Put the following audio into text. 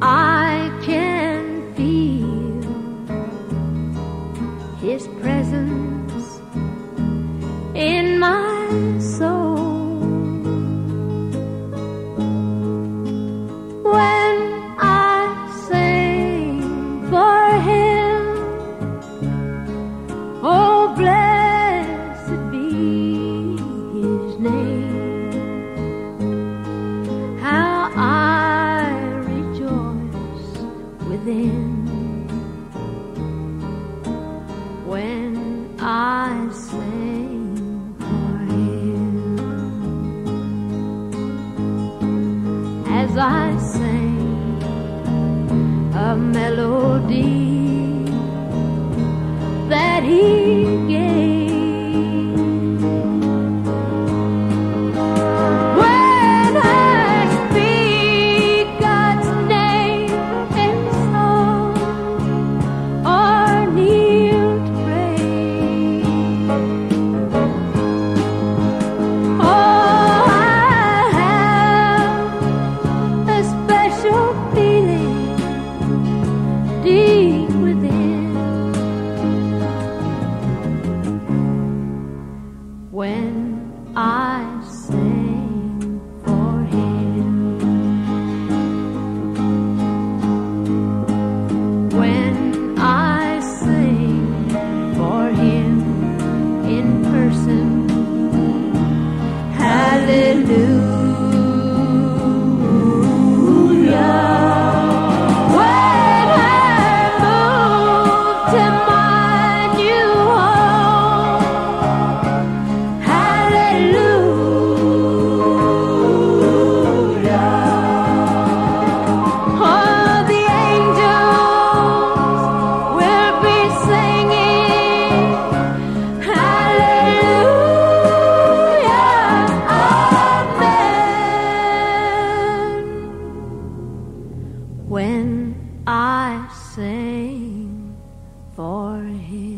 آئی came پیس I sing a melody when I پڑھے when آئی سی پڑھے ان پرسن ہیلڈ آ سی پڑھے